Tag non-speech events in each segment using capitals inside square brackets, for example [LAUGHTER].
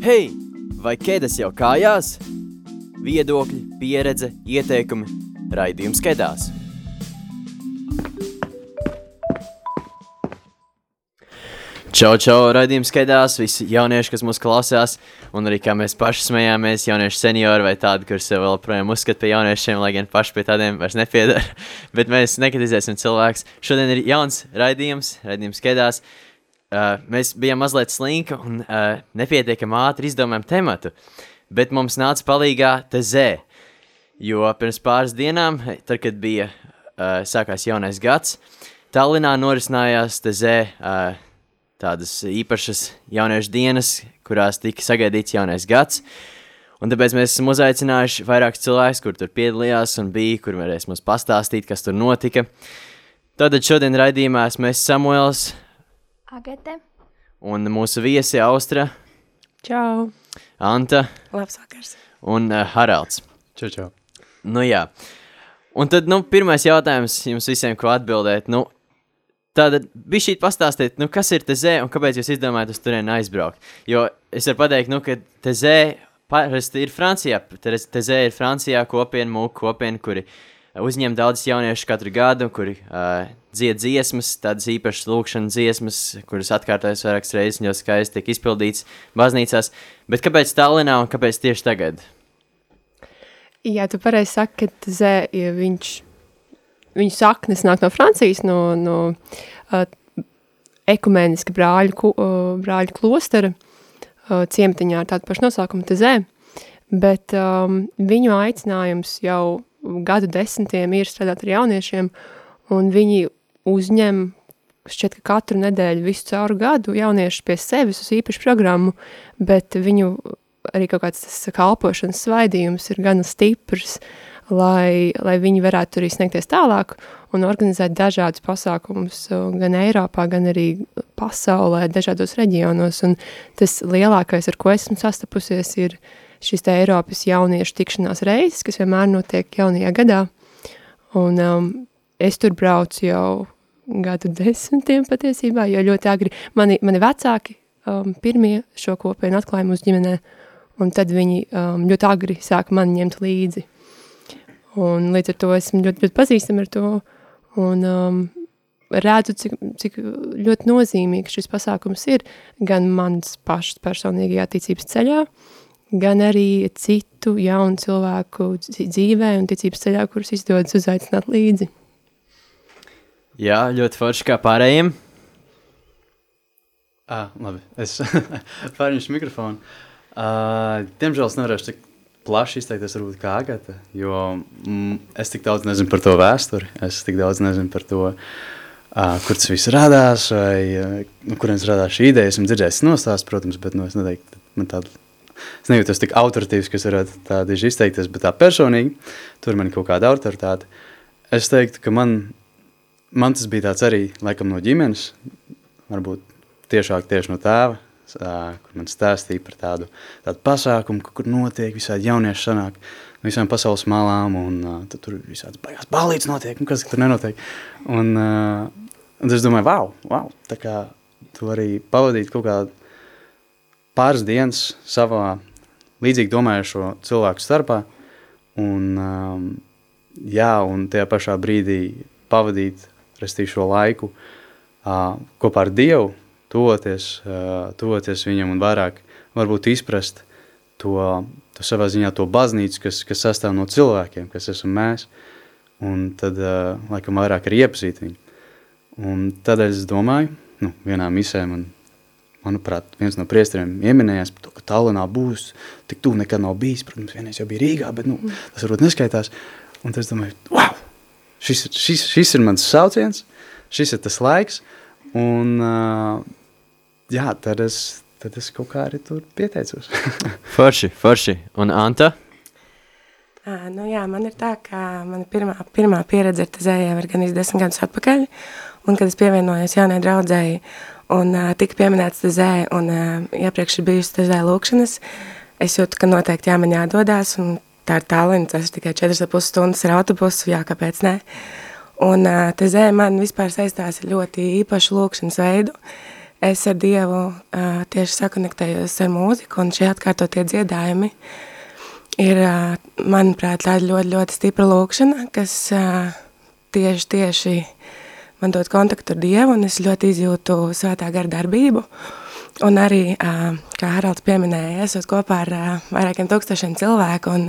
Hei, vai ķēdes jau kājās? Viedokļi, pieredze, ieteikumi, raidījums kedās. Čau, čau, raidījums skaidās, visi jaunieši, kas mūs klausās, un arī kā mēs paši smējāmies, jaunieši seniori vai tādi, kur sev vēl projām uzskata par jauniešiem, lai gan paši pie tādiem vairs nepiedara, [LAUGHS] bet mēs nekritizēsim cilvēks. Šodien ir jauns raidījums, raidījums skaidās. Uh, mēs bijām mazliet slinki un uh, nepietiekami ātri izdomājām tematu, bet mums nāca palīgā TZ, jo pirms pāris dienām, tad, kad bija uh, sākās jaunais gads, Tallinā norisinājās TZ uh, tādas īpašas jauniešu dienas, kurās tika sagaidīts jaunais gads. Un tāpēc mēs esam uzaicinājuši vairākus cilvēkus, kur tur piedalījās un bija, kur varēs mums pastāstīt, kas tur notika. Tātad šodien raidījumā esmu es Samuels. Agate. Un mūsu viesi Austra. Čau. Anta. Labs vakars. Un uh, Haralds. Čau, čau. Nu jā. Un tad, nu, pirmais jautājums jums visiem, ko atbildēt. Nu, Tātad bija šī pastāstīt, nu, kas ir TZ un kāpēc jūs izdomājat uz turieni aizbraukt. Jo es varu pateikt, nu, ka TZ parasti ir Francijā. TZ ir Francijā kopiena, mūku kopiena, kuri uzņem daudz jauniešu katru gadu, kuri uh, dzied dziesmas, tādas īpašas lūkšanas dziesmas, kuras atkārtojas vairākas reizes, jo skaisti tiek izpildīts baznīcās. Bet kāpēc Tallinā un kāpēc tieši tagad? Jā, tu pareizi saki, ka TZ, ja viņš viņu saknes nāk no Francijas, no, no uh, ekumeniska brāļu, uh, brāļu klostera uh, ciematiņā ar tādu pašu nosaukumu Tezē, bet um, viņu aicinājums jau gadu desmitiem ir strādāt ar jauniešiem, un viņi uzņem šķiet, ka katru nedēļu visu cauru gadu jauniešus pie sevis uz īpašu programmu, bet viņu arī kaut kāds tas kalpošanas svaidījums ir gana stiprs, uh, lai, lai viņi varētu arī sniegties tālāk un organizēt dažādus pasākumus gan Eiropā, gan arī pasaulē, dažādos reģionos. Un tas lielākais, ar ko esmu sastapusies, ir šis te Eiropas jauniešu tikšanās reizes, kas vienmēr notiek jaunajā gadā. Un um, es tur braucu jau gadu [LAUGHS] desmitiem patiesībā, jo ļoti agri mani, mani vecāki um, pirmie šo kopienu atklāja mūsu ģimenē, un tad viņi um, ļoti agri sāka mani ņemt līdzi. Un līdz ar to esmu ļoti, ļoti pazīstama ar to un um, redzu, cik, cik ļoti nozīmīgs šis pasākums ir gan mans pašs personīgajā ticības ceļā, gan arī citu jaunu cilvēku dzīvē un ticības ceļā, kurus izdodas uzaicināt līdzi. Jā, ļoti forši kā pārējiem. Ah, labi, es [LAUGHS] pārņemšu mikrofonu. Uh, diemžēl es nevarēšu tik plaši izteikties, varbūt kā Agata, jo mm, es tik daudz nezinu par to vēsturi, es tik daudz nezinu par to, uh, kur tas viss radās, vai uh, nu, kurienes radās šī ideja. Esmu dzirdējis nostāst, protams, bet nu, es neteiktu, man tāda, es nejūtos tik autoritīvs, kas varētu tādi izteikties, bet tā personīgi, tur man kaut kāda autoritāte. Es teiktu, ka man, man tas bija tāds arī, laikam, no ģimenes, varbūt tiešāk tieši no tēva, kur man stāstīja par tādu, tādu pasākumu, kur notiek visādi jaunieši sanāk no visām pasaules malām, un uh, tur visādas baigās balīts notiek, un kas tur nenotiek. Un, uh, un es domāju, wow, wow, tā kā tu arī pavadīt kaut kādu pāris dienas savā līdzīgi domājušo cilvēku starpā, un um, jā, un tajā pašā brīdī pavadīt, restīt šo laiku uh, kopā ar Dievu, tuvoties, tuvoties viņam un vairāk varbūt izprast to, to savā ziņā to baznīcu, kas, kas sastāv no cilvēkiem, kas esam mēs, un tad, laikam, vairāk arī iepazīt viņu. Un tādēļ es domāju, nu, vienā misē man, manuprāt, viens no priesteriem ieminējās par to, ka Tallinā būs, tik tu nekad nav bijis, protams, vienreiz jau bija Rīgā, bet, nu, tas varbūt neskaitās, un tad es domāju, wow, šis, šis, šis ir mans sauciens, šis ir tas laiks, un uh, jā, tad es, tad es kaut kā arī tur pieteicos. [LAUGHS] forši, forši. Un Anta? À, nu jā, man ir tā, ka mana pirmā, pirmā pieredze ar tezējiem ir gan iz desmit gadus atpakaļ, un kad es pievienojos jaunai draudzēji un uh, tika pieminēts tezē, un uh, iepriekš ir bijusi tezē lūkšanas, es jūtu, ka noteikti jā, man jādodās, un tā ir tālina, tas ir tikai 4,5 stundas ar autobusu, jā, kāpēc ne. Un uh, tezē man vispār saistās ļoti īpašu lūkšanas veidu, es ar Dievu tieši sakonektējos ar mūziku, un šie atkārtotie dziedājumi ir, manuprāt, tāda ļoti, ļoti stipra lūkšana, kas tieši, tieši man dod kontaktu ar Dievu, un es ļoti izjūtu svētā gara darbību. Un arī, kā Haralds pieminēja, esot kopā ar vairākiem tūkstošiem cilvēku un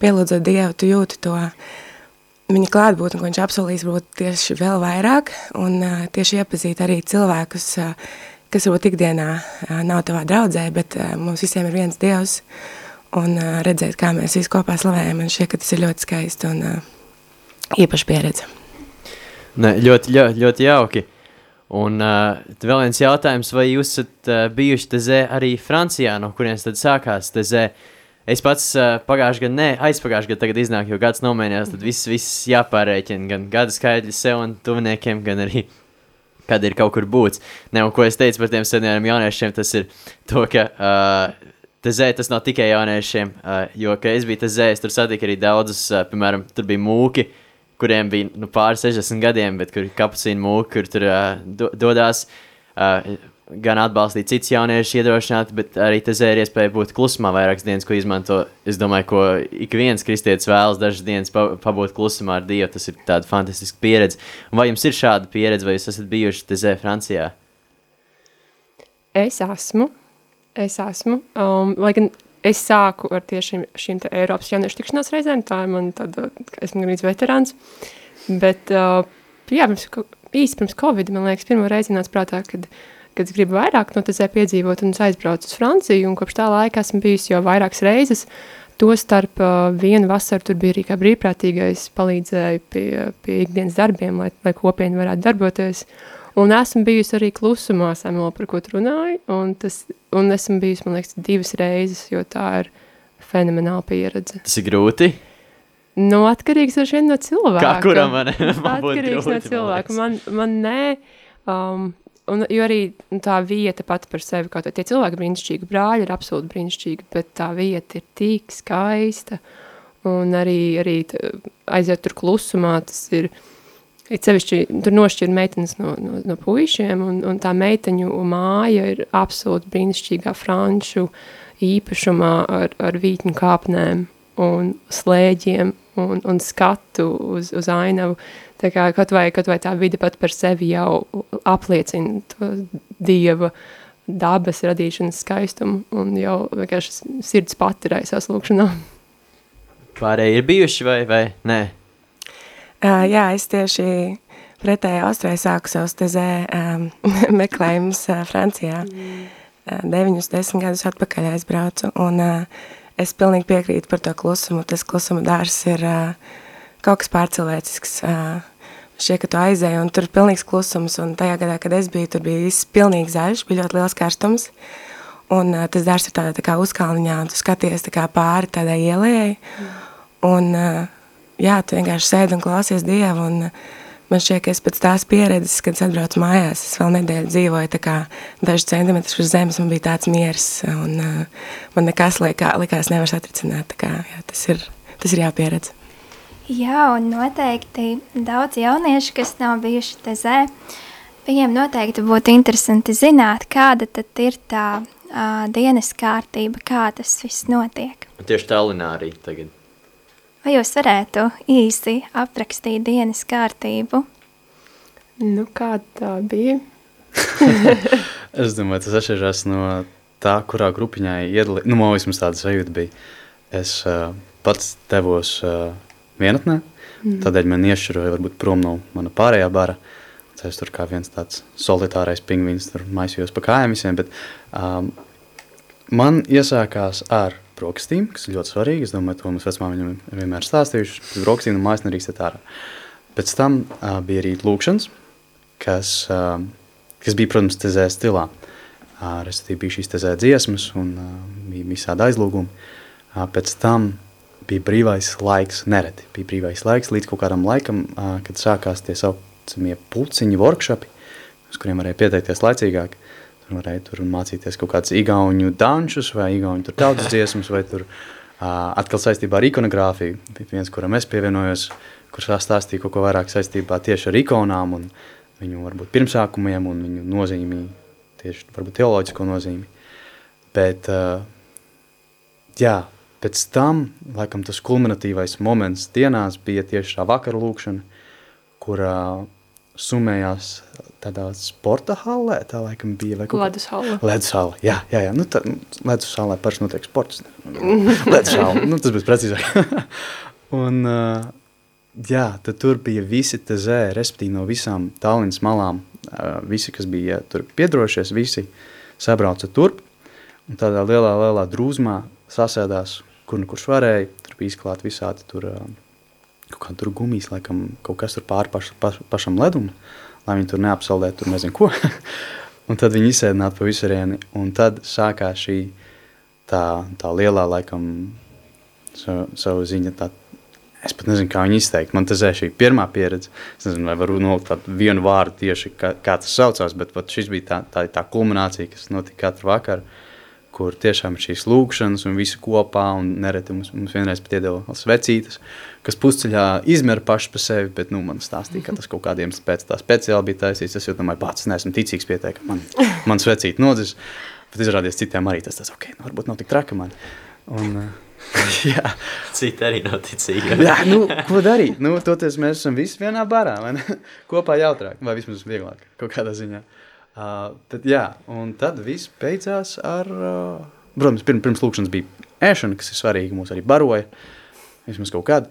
pielūdzot Dievu, tu jūti to viņa klātbūtni, ko viņš apsolīs būt tieši vēl vairāk un tieši iepazīt arī cilvēkus, kas varbūt ikdienā nav tavā draudzē, bet mums visiem ir viens Dievs un redzēt, kā mēs visi kopā slavējam, man šķiet, ka tas ir ļoti skaisti un īpaši pieredze. Ne, ļoti, ļoti, ļoti jauki. Un uh, vēl viens jautājums, vai jūs esat uh, bijuši tezē arī Francijā, no kurienes tad sākās tezē? Es pats uh, pagājušajā gadā, ne, aizpagājušajā gadā tagad iznāk, jo gads nomainījās, tad viss, viss jāpārēķina, gan gada skaidri sev un tuviniekiem, gan arī, [LAUGHS] kad ir kaut kur būts. Ne, un ko es teicu par tiem senioriem jauniešiem, tas ir to, ka uh, tezē tas nav tikai jauniešiem, uh, jo, ka es biju tezē, es tur satiku arī daudzus, uh, piemēram, tur bija mūki, uh, kuriem bija nu, pāri 60 gadiem, bet kur kapucīna mūka, kur tur uh, do, dodas. Uh, gan atbalstīt citus jauniešus, iedrošināt, bet arī tas ir iespēja būt klusumā vairākas dienas, ko izmanto. Es domāju, ko ik viens kristietis vēlas dažas dienas pabūt klusumā ar Dievu. Tas ir tāds fantastisks pieredze. Un vai jums ir šāda pieredze, vai jūs esat bijuši Tezē Francijā? Es esmu. Es esmu. Um, lai gan es sāku ar tieši šīm Eiropas jauniešu tikšanās reizēm, tā ir man tāda, esmu gan veterāns, bet, uh, jā, pirms, īsti pirms Covid, man liekas, pirmo reizi nāca prātā, kad, kad es gribu vairāk no tezē piedzīvot un es aizbraucu uz Franciju, un kopš tā laika esmu bijusi jau vairākas reizes, to starp uh, vienu vasaru tur bija arī kā brīvprātīgais, palīdzēja pie, pie ikdienas darbiem, lai, lai kopieni varētu darboties, Un esmu bijusi arī klusumā, Samuel, par ko tu runāji, un, tas, un esmu bijusi, man liekas, divas reizes, jo tā ir fenomenāla pieredze. Tas ir grūti? Nu, atkarīgs ar šiem no cilvēka. Kā kuram man, [LAUGHS] man atkarīgs grūti, no cilvēka. Man, man nē, um, un, jo arī nu, tā vieta pati par sevi, kaut tie cilvēki brīnišķīgi, brāļi ir absolūti brīnišķīgi, bet tā vieta ir tik skaista, un arī, arī aiziet tur klusumā, tas ir, It sevišķi tur nošķir meitenes no, no, no puišiem, un, un tā meiteņu māja ir absolūti brīnišķīgā franču īpašumā ar, ar vītņu kāpnēm un slēģiem un, un skatu uz, uz ainavu. Tā kā kaut vai, kaut vai tā vide pat par sevi jau apliecina to dieva dabas radīšanas skaistumu un jau vienkārši sirds pati raisās lūkšanā. Pārējie ir bijuši vai, vai nē? Jā, es tieši pretēji Austrijai sāku savus tezē um, [LAUGHS] meklējumus Francijā. Deviņus, desmit gadus atpakaļ aizbraucu, un es pilnīgi piekrītu par to klusumu. Tas klusuma dārs ir kaut kas pārcilvēcisks. Šie, ka tu aizēji, un tur ir pilnīgs klusums, un tajā gadā, kad es biju, tur bija viss pilnīgi zaļš, bija ļoti liels karstums, un tas dārs ir tādā tā kā uzkalniņā, un tu skaties tā kā pāri tādai ielējai, un uh, jā, tu vienkārši sēdi un klausies Dievu, un uh, man šķiet, ka es pēc tās pieredzes, kad es atbraucu mājās, es vēl nedēļu dzīvoju tā kā daži centimetrus uz zemes, man bija tāds miers, un uh, man nekas likā, likās nevar satricināt, tā kā, jā, tas ir, tas ir jāpieredz. Jā, un noteikti daudz jaunieši, kas nav bijuši tezē, viņiem noteikti būtu interesanti zināt, kāda tad ir tā uh, dienas kārtība, kā tas viss notiek. Tieši Tallinā arī tagad. Vai jūs varētu īsi aprakstīt dienas kārtību? Nu, kā tā bija? [LAUGHS] es domāju, tas atšķirās no tā, kurā grupiņā iedalīt. Nu, man vismaz tāda sajūta bija. Es uh, pats devos uh, vienatnē, mm. tādēļ man iešķiroja varbūt prom no mana pārējā bara. Es tur kā viens tāds solitārais pingvīns tur maisījos pa kājām visiem, bet um, man iesākās ar brokastīm, kas ir ļoti svarīgi. Es domāju, to mums vecmā viņam vienmēr stāstījuši. Brokastīm no mājas nerīkstēt ārā. Pēc tam uh, bija arī lūkšanas, kas, uh, kas bija, protams, tezē stilā. Uh, Respektīvi bija šīs tezē dziesmas un uh, bija visādi aizlūgumi. Uh, pēc tam bija brīvais laiks, nereti bija brīvais laiks līdz kaut kādam laikam, uh, kad sākās tie saucamie pulciņi workshopi, uz kuriem varēja pieteikties laicīgāk. Uh, Tur varēja tur mācīties kaut kādus igauņu dančus vai igauņu tautas dziesmas, vai tur uh, atkal saistībā ar ikonogrāfiju. Viens, kuram es pievienojos, kurš stāstīja kaut ko vairāk saistībā tieši ar ikonām un viņu varbūt pirmsākumiem un viņu nozīmī tieši varbūt teoloģisko nozīmi. Bet, uh, jā, pēc tam, laikam, tas kulminatīvais moments dienās bija tieši tā vakara lūkšana, kurā uh, sumējās tādā sporta hallē, tā laikam bija. Vai Ledus halla. Ledus halla, jā, jā, jā. Nu, tā, ledus hallē parši notiek sports. [LAUGHS] ledus halla, nu, tas būs precīzāk. [LAUGHS] un, uh, jā, tad tur bija visi tezē, respektīvi no visām Tallinas malām, uh, visi, kas bija tur piedrošies, visi sabrauca turp, un tādā lielā, lielā drūzmā sasēdās, kur nu kurš varēja, tur bija izklāt visādi tur uh, kaut kā tur gumijas, laikam, kaut kas tur pāri paš, paš, pašam ledum, lai viņi tur neapsaldē, tur nezinu ko. [LAUGHS] un tad viņi izsēdinātu pa visurieni, un tad sākās šī tā, tā lielā, laikam, savu, savu ziņa, tā, es pat nezinu, kā viņi izteikt. Man tas ir šī pirmā pieredze. Es nezinu, vai varu nolikt tādu vienu vārdu tieši, kā, kā tas saucās, bet pat šis bija tā, tā, tā kulminācija, kas notika katru vakaru kur tiešām ir šīs lūkšanas un visi kopā, un nereti mums, mums vienreiz pat iedeva svecītes, kas pusceļā izmēra paši par sevi, bet, nu, man stāstīja, ka tas kaut kādiem pēc tā speciāli bija taisīts, es jau domāju, pats neesmu ticīgs pieteikam, man, man svecīt nodzis, bet izrādies citiem arī tas, tas, ok, nu, varbūt nav tik traka man. Un, [LAUGHS] jā. Citi arī nav ticīgi. jā, nu, ko darīt? Nu, toties mēs esam visi vienā barā, vai ne? Kopā jautrāk, vai vismaz vieglāk, kaut kādā ziņā. Uh, Uh, tad, jā, un tad viss beidzās ar, uh, protams, pirms, pirms lūkšanas bija ēšana, kas ir svarīga, mūs arī baroja, vismaz kaut kādu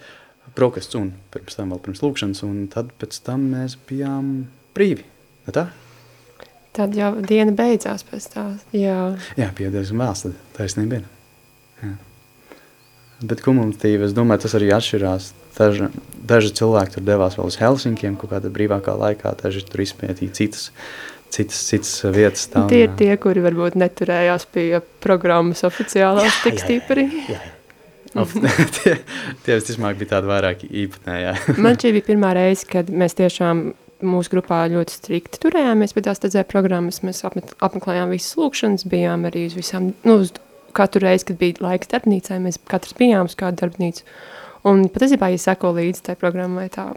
prokasts, un pirms tam vēl pirms lūkšanas, un tad pēc tam mēs bijām brīvi, ne tā? Tad jau diena beidzās pēc tā, jā. Jā, bija diezgan vēls, tad taisnība ir. Jā. Bet kumulatīvi, es domāju, tas arī atšķirās. Daži, daži cilvēki tur devās vēl uz Helsinkiem kaut kādā brīvākā laikā, daži tur izpētīja citas uh, citas, citas vietas. Tā, tie ir tie, kuri varbūt neturējās pie programmas oficiālās tik stipri. Jā, jā. [LAUGHS] tie, tie visticamāk bija tādi vairāk īpatnējā. [LAUGHS] Man šī bija pirmā reize, kad mēs tiešām mūsu grupā ļoti strikti turējāmies pie tās tedzē programmas. Mēs apmet, apmeklējām visas lūkšanas, bijām arī uz visām, nu, uz katru reizi, kad bija laiks darbnīcai, mēs katrs bijām uz kādu darbnīcu. Un patiesībā, ja seko līdzi tai programmai tā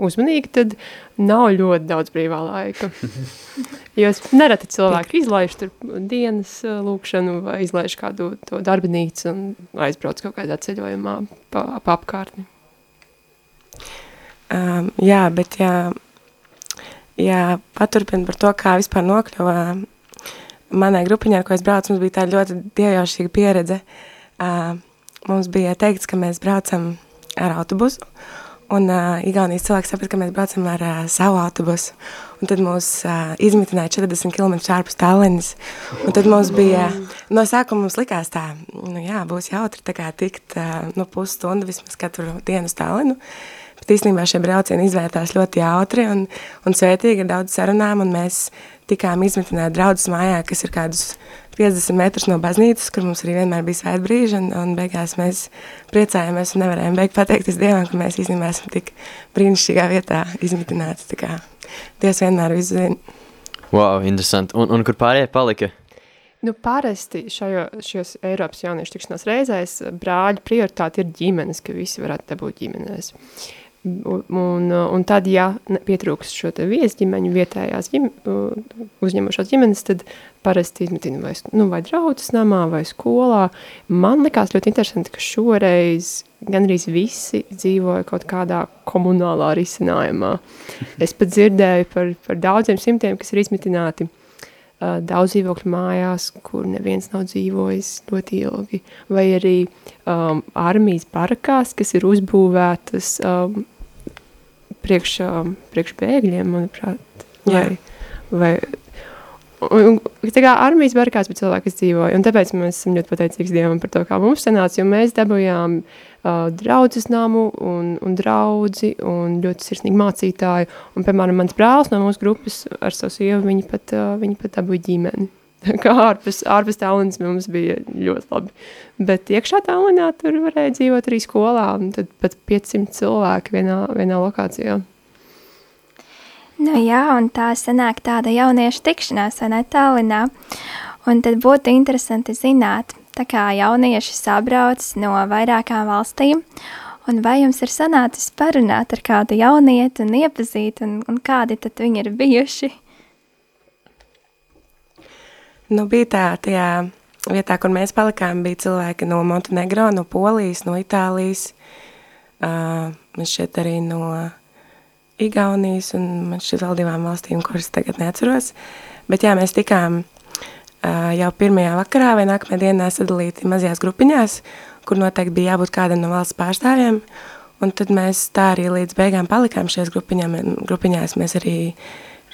uzmanīgi, tad nav ļoti daudz brīvā laika. [LAUGHS] jo es nereti cilvēki izlaiž tur dienas lūkšanu vai izlaiž kādu to darbinīcu un aizbrauc kaut kādā ceļojumā pa, pa apkārtni. Um, jā, bet jā, jā, paturpin par to, kā vispār nokļuva manai grupiņai, ar ko es braucu, mums bija tā ļoti diejošīga pieredze. Uh, mums bija teikts, ka mēs braucam ar autobusu. Un uh, Igaunijas cilvēks saprata, ka mēs braucam ar uh, savu autobusu. Un tad mūs uh, izmitināja 40 km ārpus Tallinas. Un tad mums bija, no sākuma mums likās tā, nu jā, būs jautri tā kā tikt uh, nu, pusstundu vismaz katru dienu uz Tallinu. Bet īstenībā šie braucieni izvērtās ļoti jautri un, un svētīgi ar daudz sarunām. Un mēs tikām izmitināti draudzes mājā, kas ir kādus 50 metrus no baznīcas, kur mums arī vienmēr bija svēta brīža, un, un beigās mēs priecājāmies un nevarējām beigt pateikties Dievam, ka mēs īstenībā esam tik brīnišķīgā vietā izmitināti. Tā kā Dievs vienmēr visu zina. Wow, interesanti. Un, un kur pārējie palika? Nu, parasti šajo, šajos Eiropas jauniešu tikšanās reizēs brāļu prioritāte ir ģimenes, ka visi varētu dabūt ģimenēs. Uh, Un, un tad, ja pietrūks šo viesģimeņu vietējās ģim, uzņemošās ģimenes, tad parasti izmetina vai, nu, vai draudzes namā vai skolā. Man likās ļoti interesanti, ka šoreiz gandrīz visi dzīvoja kaut kādā komunālā risinājumā. [LAUGHS] Es pat dzirdēju par, par daudziem simtiem, kas ir izmitināti uh, daudz dzīvokļu mājās, kur neviens nav dzīvojis ļoti ilgi, vai arī um, armijas barakās, kas ir uzbūvētas um, priekš, priekš bēgļiem, manuprāt. Vai, vai, un, tā kā armijas barikās bija cilvēki, kas dzīvoja, un tāpēc mēs esam ļoti pateicīgs Dievam par to, kā mums sanāca, jo mēs dabūjām uh, draudzes namu un, un draudzi un ļoti sirsnīgi mācītāju, un, piemēram, mans brālis no mūsu grupas ar savu sievu, viņi pat, uh, viņi pat dabūja ģimeni. [LAUGHS] kā ārpus, ārpus Tallinas mums bija ļoti labi. Bet iekšā Tallinā tur varēja dzīvot arī skolā, un tad pat 500 cilvēki vienā, vienā lokācijā. Nu jā, un tā sanāk tāda jauniešu tikšanās, vai ne, Tallinā. Un tad būtu interesanti zināt, tā kā jaunieši sabrauc no vairākām valstīm, un vai jums ir sanācis parunāt ar kādu jaunieti un iepazīt, un, un kādi tad viņi ir bijuši? Nu, bija tā, tajā vietā, kur mēs palikām, bija cilvēki no Montenegro, no Polijas, no Itālijas, uh, man šķiet arī no Igaunijas un man šķiet vēl divām valstīm, kuras tagad neatceros. Bet jā, mēs tikām uh, jau pirmajā vakarā vai nākamajā dienā sadalīti mazajās grupiņās, kur noteikti bija jābūt kādam no valsts pārstāvjiem, un tad mēs tā arī līdz beigām palikām šajās grupiņām, grupiņās. Mēs arī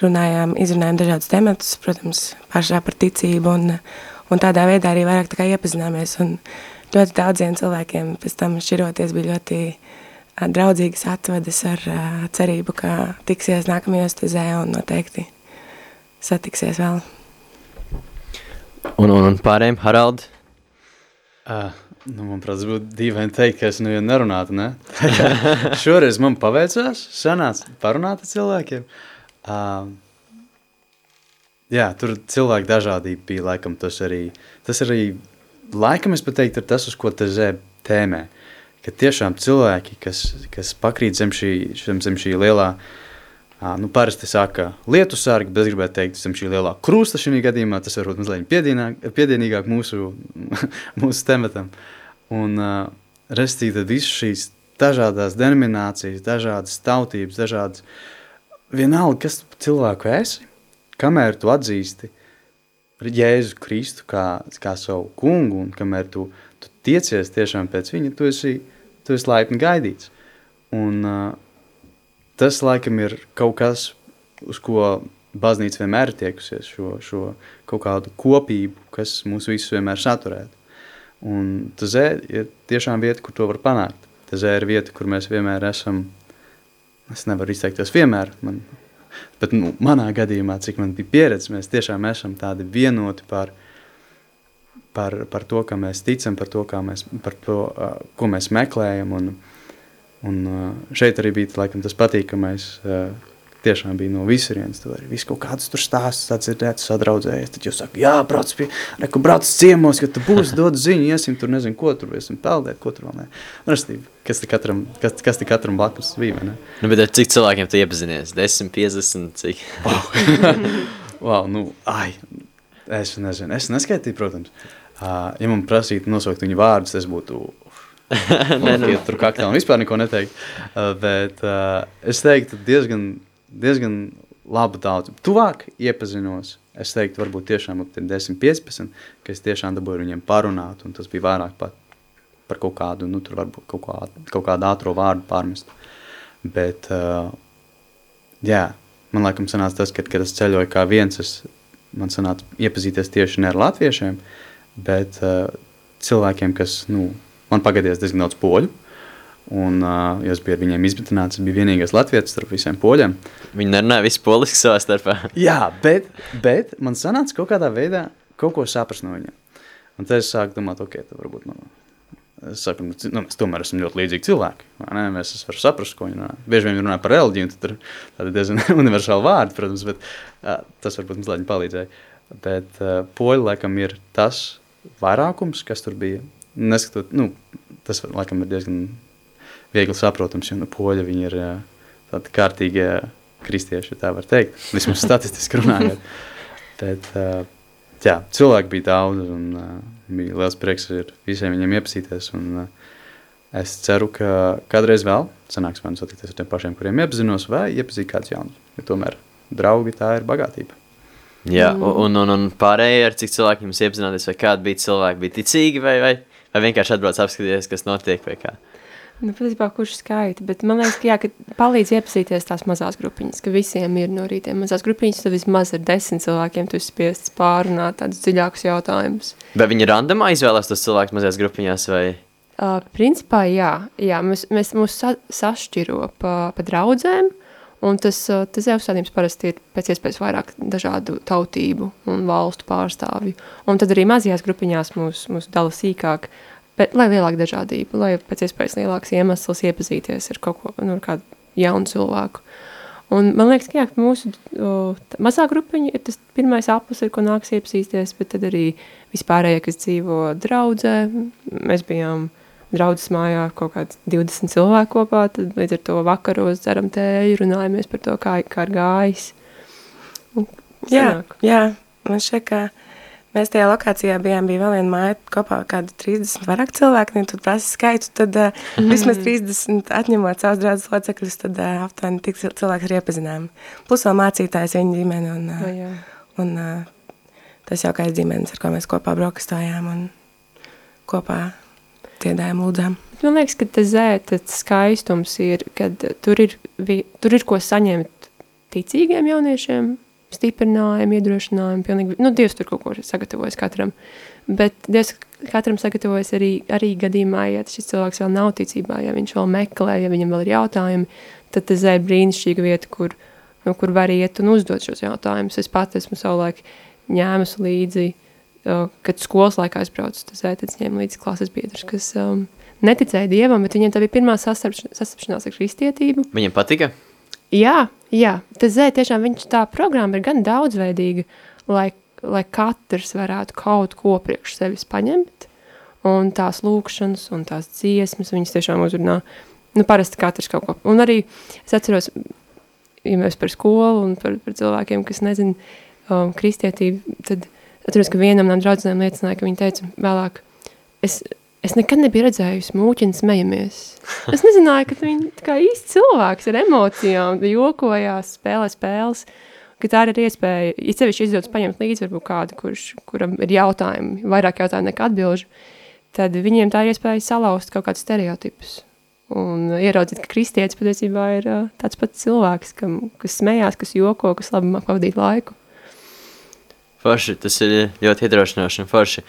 runājām, izrunājām dažādus tematus, protams, pašā par ticību un, un tādā veidā arī vairāk tā kā iepazināmies, un ļoti daudziem cilvēkiem pēc tam šķiroties bija ļoti draudzīgas atvadas ar cerību, ka tiksies nākamajos tezē un noteikti satiksies vēl. Un, un, un pārējiem, Harald? Uh, nu, man, protams, būtu dīvaini teikt, ka es nevienu nerunātu, ne? [LAUGHS] Šoreiz man paveicās, sanāca parunāt ar cilvēkiem. Uh, jā, tur cilvēku dažādība bija, laikam, tas arī, tas arī, laikam es pat teiktu, ir tas, uz ko te zē tēmē. Ka tiešām cilvēki, kas, kas pakrīt zem šī, zem šī lielā uh, Nu, parasti saka lietu sargi, bet es gribētu teikt, ka šī lielā krusta šī gadījumā tas varbūt mazliet piedienīgāk mūsu, [LAUGHS] mūsu tematam. Un, uh, restīvi, tad visas šīs dažādas denominācijas, dažādas tautības, dažādas, vienalga, kas tu cilvēku esi, kamēr tu atzīsti Jēzu Kristu kā, kā savu kungu, un kamēr tu, tu tiecies tiešām pēc viņa, tu esi, tu esi laipni gaidīts. Un, uh, tas laikam ir kaut kas, uz ko baznīca vienmēr ir tiekusies, šo, šo kaut kādu kopību, kas mūs visus vienmēr saturētu. Un tas ir tiešām vieta, kur to var panākt. Tas ir vieta, kur mēs vienmēr esam, es nevaru izteikties vienmēr, man, bet nu, manā gadījumā, cik man bija pieredze, mēs tiešām esam tādi vienoti par, par, par to, ka mēs ticam, par to, kā mēs, par to, ko mēs meklējam un, Un šeit arī bija laikam, tas patīkamais. Tiešām bija no visurienes. Tur arī viss kaut kāds tur stāsts, sadzirdēts, sadraudzējies. Tad jūs sakat, jā, brauc pie, reku, brauc ciemos, ka tu būsi [LAUGHS] dod ziņu, iesim tur, nezinu, ko tur, iesim peldēt, ko tur vēl ne. Rastīgi, kas te katram, kas, kas te katram blakus bija, vai ne? Nu, bet cik cilvēkiem tu iepazinies? 10, 50, cik? [LAUGHS] Wow, wow nu, ai, es nezinu, es neskaitīju, protams. Uh, ja man prasītu nosaukt viņu vārdus, es būtu [LAUGHS] Nē, nu. tur kaktā un vispār neko neteikt. Uh, bet uh, es teiktu, diezgan, diezgan labu daudz. Tuvāk iepazinos. Es teiktu, varbūt tiešām 10, 15, ka es tiešām dabūju viņiem parunāt, un tas bija vairāk pat par kaut kādu, nu, tur varbūt kaut, kā, kaut kādu ātro vārdu pārmest. Bet, uh, jā, man laikam sanāca tas, kad, kad es ceļoju kā viens, es, man sanāca iepazīties tieši ne ar latviešiem, bet uh, cilvēkiem, kas, nu, Man pagadījās diezgan daudz poļu. Un, uh, es biju ar viņiem izmitināts, bija vienīgais latviečs starp visiem poļiem. Viņi nerunāja visu poliski savā starpā. [LAUGHS] Jā, bet, bet man sanāca kaut kādā veidā kaut ko saprast no viņiem. Un tad es sāku domāt, ok, tad varbūt, nu, es saku, nu, nu mēs tomēr esam ļoti līdzīgi cilvēki, ne? Mēs varam saprast, ko viņi runā. Bieži vien runā par reliģiju, un tad ir tādi diezgan [LAUGHS] universāli vārdi, protams, bet uh, tas varbūt mums lēņi palīdzēja. Bet uh, poļi, laikam, ir tas vairākums, kas tur bija neskatot, nu, tas laikam ir diezgan viegli saprotams, jo nu, poļi viņi ir tādi kārtīgie kristieši, tā var teikt, vismaz statistiski runājot. [LAUGHS] Bet, jā, cilvēki bija daudz un bija liels prieks ar visiem viņiem iepazīties un es ceru, ka kādreiz vēl sanāks man satikties ar tiem pašiem, kuriem iepazinos vai iepazīt kāds jauns, jo tomēr draugi tā ir bagātība. Jā, un, un, un pārējie ar cik cilvēki jums iepazināties, vai kādi bija cilvēki, bija ticīgi vai, vai vai vienkārši atbrauc apskatīties, kas notiek vai kā? Nu, patiesībā, kurš skaita, bet man liekas, ka, jā, ka palīdz iepazīties tās mazās grupiņas, ka visiem ir no rītiem mazās grupiņas, tad vismaz ar desmit cilvēkiem tu spiests pārunāt tādus dziļākus jautājumus. Vai viņi randamā izvēlās tos cilvēkus mazajās grupiņās vai? Uh, principā, jā, jā mēs, mēs mūs sa sašķiro pa, pa draudzēm, un tas, tas uzstādījums parasti ir pēc iespējas vairāk dažādu tautību un valstu pārstāvju. Un tad arī mazajās grupiņās mūs, mūs dala sīkāk, bet lai lielāka dažādība, lai pēc iespējas lielāks iemesls iepazīties ar kaut ko, nu, ar kādu jaunu cilvēku. Un man liekas, ka, jā, mūsu o, mazā grupiņa ir tas pirmais aplis, ar ko nāks iepazīties, bet tad arī vispārējie, kas dzīvo draudzē, mēs bijām draudzes mājā kaut kāds 20 cilvēku kopā, tad līdz ar to vakaros dzeram tēju, runājamies par to, kā, kā ir gājis. Un, jā, jā, man šķiet, ka Mēs tajā lokācijā bijām, bija vēl viena māja kopā kādu 30 vairāk cilvēku, un tu prasi skaitu, tad uh, vismaz 30 atņemot savus draudzes locekļus, tad uh, aptuveni tik cilvēks ir iepazinām. Plus vēl mācītājs viņa ģimene, un, uh, Oh, jā. un uh, tas jaukais ģimenes, ar ko mēs kopā brokastājām un kopā dziedājām, lūdzām. Man liekas, ka tas zētas skaistums ir, kad tur ir, tur ir ko saņemt ticīgiem jauniešiem, stiprinājumu, iedrošinājumu, pilnīgi, nu, Dievs tur kaut ko ir sagatavojis katram, bet Dievs katram sagatavojas arī, arī gadījumā, ja šis cilvēks vēl nav ticībā, ja viņš vēl meklē, ja viņam vēl ir jautājumi, tad tas ir brīnišķīga vieta, kur, nu, kur var iet un uzdot šos jautājumus. Es pat esmu savulaik ņēmusi līdzi, uh, kad skolas laikā aizbraucu, tas zētets ņēma līdzi klases biedrus, kas um, neticēja Dievam, bet viņiem tā bija pirmā sastapš- sastapšanās ar kristietību. Viņam patika? Jā, jā, tas zē, tiešām viņš tā programma ir gan daudzveidīga, lai, lai katrs varētu kaut ko priekš sevis paņemt, un tās lūkšanas un tās dziesmas, viņas tiešām uzrunā, nu parasti katrs kaut ko. Un arī es atceros, ja mēs par skolu un par, par cilvēkiem, kas nezin um, kristietību, tad atceros, ka vienam no draudzenēm liecināja, ka viņa teica vēlāk, es, es nekad nebiju redzējusi mūķiņu smejamies. Es nezināju, ka viņi kā īsti cilvēks ar emocijām, jokojās, spēlē spēles, ka tā ir iespēja, ja sevišķi izdodas paņemt līdzi varbūt kādu, kurš, kuram ir jautājumi, vairāk jautājumu nekā atbilžu, tad viņiem tā ir iespēja salauzt kaut kādus stereotipus. Un ieraudzīt, ka kristietis patiesībā ir ā, tāds pats cilvēks, kam, kas smējās, kas joko, kas labi pavadīt laiku. Forši, tas ir ļoti iedrošinoši un forši.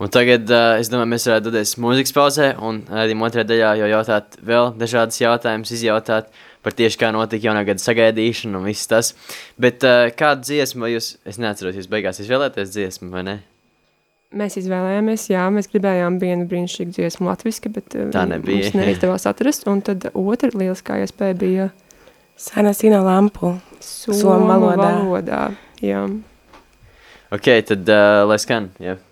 Un tagad uh, es domāju, mēs varētu doties mūzikas pauzē, un arī otrajā daļā jau jautāt vēl dažādas jautājumus, izjautāt par tieši kā notika jaunā gada sagaidīšana un viss tas. Bet uh, kādu dziesmu jūs, es neatceros, jūs beigās izvēlēties dziesmu vai ne? Mēs izvēlējāmies, jā, mēs gribējām vienu brīnišķīgu dziesmu latviski, bet ā, Tā nebija. mums neizdevās atrast. Un tad otra lieliskā iespēja bija Sēna Sino lampu. somu valodā. valodā. Jā. Ok, tad uh, lai skan, jā. Sana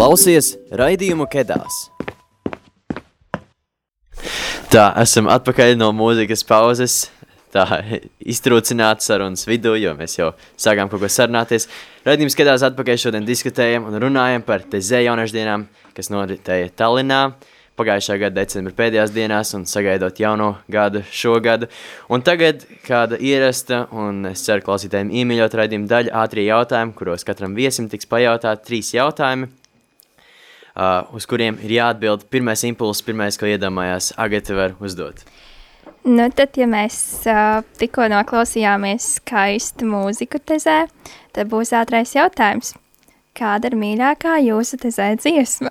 Klausies raidījumu Kedās. Tā, esam atpakaļ no mūzikas pauzes. Tā iztrūcināta sarunas vidū, jo mēs jau sākām kaut ko sarunāties. Radījums skatās atpakaļ šodien diskutējam un runājam par TZ jauniešu dienām, kas noritēja Tallinā pagājušā gada decembra pēdējās dienās un sagaidot jauno gadu šogad. Un tagad kāda ierasta un es ceru klausītājiem iemīļot raidījumu daļu ātrie jautājumi, kuros katram viesim tiks pajautāt trīs jautājumi uh, uz kuriem ir jāatbild pirmais impulss, pirmais, ko iedomājās Agata var uzdot. Nu, tad, ja mēs uh, tikko noklausījāmies skaistu mūziku tezē, tad būs ātrais jautājums. Kāda ir mīļākā jūsu tezē dziesma?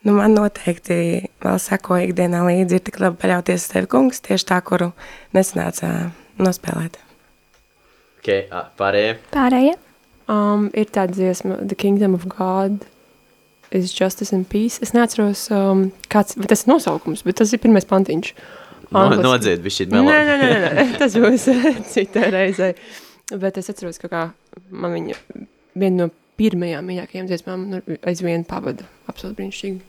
Nu, man noteikti vēl sako ikdienā līdzi ir tik labi paļauties uz tevi, kungs, tieši tā, kuru nesanāca nospēlēt. Ok, pārējie? Pārējie? Um, ir tāda dziesma, The Kingdom of God is Justice and Peace. Es neatceros, um, kāds tas ir nosaukums, bet tas ir pirmais pantiņš. No, nodzied, viņš ir melodija. Nē, nē, nē, nē, [LAUGHS] tas būs [LAUGHS] citai reizei. Bet es atceros, ka kā man viņa viena no pirmajām mīļākajām dziesmām nu, aizvien pavada. Absolūti brīnišķīgi.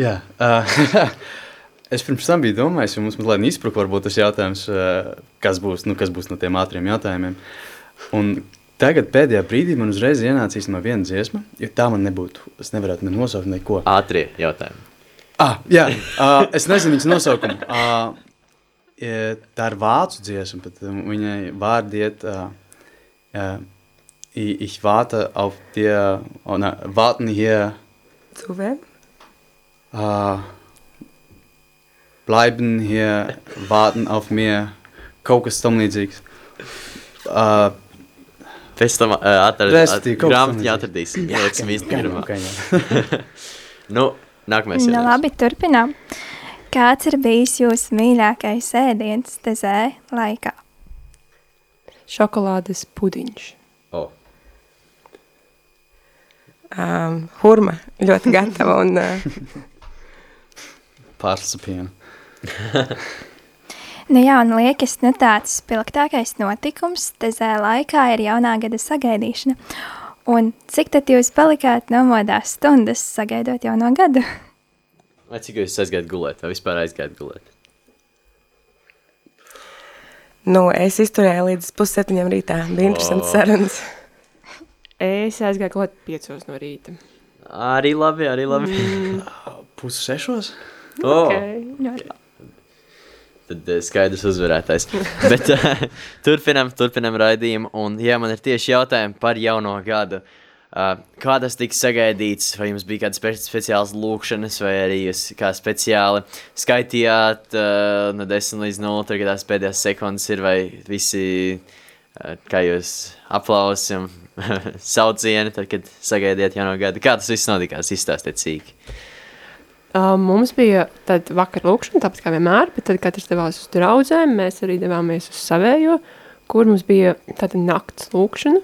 Jā, uh, [LAUGHS] es pirms tam biju domājis, jo mums mazliet izpruka varbūt tas jautājums, uh, kas būs, nu, kas būs no tiem ātriem jautājumiem. Un Tagad pēdējā brīdī man uzreiz ienāca īstenībā viena dziesma, jo tā man nebūtu, es nevarētu ne nosaukt neko. Ātrie jautājumi. Ah, jā, uh, es nezinu viņas nosaukumu. Uh, tā ir vācu dziesma, bet viņai vārdi iet, uh, uh, ich warte auf dir, oh, na, warten hier. Zu wem? Uh, bleiben hier, warten auf mir, kaut kas tam līdzīgs. Uh, Pēc tam uh, atradīsim grāmatu, atradīsim. Ieliksim Instagramā. nu, nākamais. Nu, labi, turpinām. Kāds ir bijis jūsu mīļākais ēdiens tezē laikā? Šokolādes pudiņš. Oh. Um, hurma ļoti gatava un... Uh... [LAUGHS] Pārsa piena. [LAUGHS] Nu jā, un liekas, nu tāds spilgtākais notikums tezē laikā ir jaunā gada sagaidīšana. Un cik tad jūs palikāt nomodās stundas sagaidot jauno gadu? Vai cik jūs aizgājat gulēt, vai vispār aizgājat gulēt? Nu, es izturēju līdz pusseptiņiem rītā. Bija oh. interesants sarunas. Es aizgāju gulēt piecos no rīta. Arī labi, arī labi. Mm. [LAUGHS] Pussešos? Oh. Okay. okay tad uh, skaidrs uzvarētājs. [LAUGHS] Bet uh, turpinam, turpinam raidījumu. Un, ja man ir tieši jautājumi par jauno gadu, uh, kā tas tika sagaidīts, vai jums bija kādas spe speciālas lūkšanas, vai arī jūs kā speciāli skaitījāt uh, no 10 līdz 0, tur tās pēdējās sekundes ir, vai visi, uh, kā jūs aplausam, [LAUGHS] saucieni, tad, kad sagaidījāt jauno gadu. Kā tas viss notikās, izstāstiet cīki. Uh, mums bija tāda vakar lūkšana, tāpat kā vienmēr, bet tad katrs devās uz draugiem. Mēs arī devāmies uz savējo, kur mums bija tāda nakts lūkšana,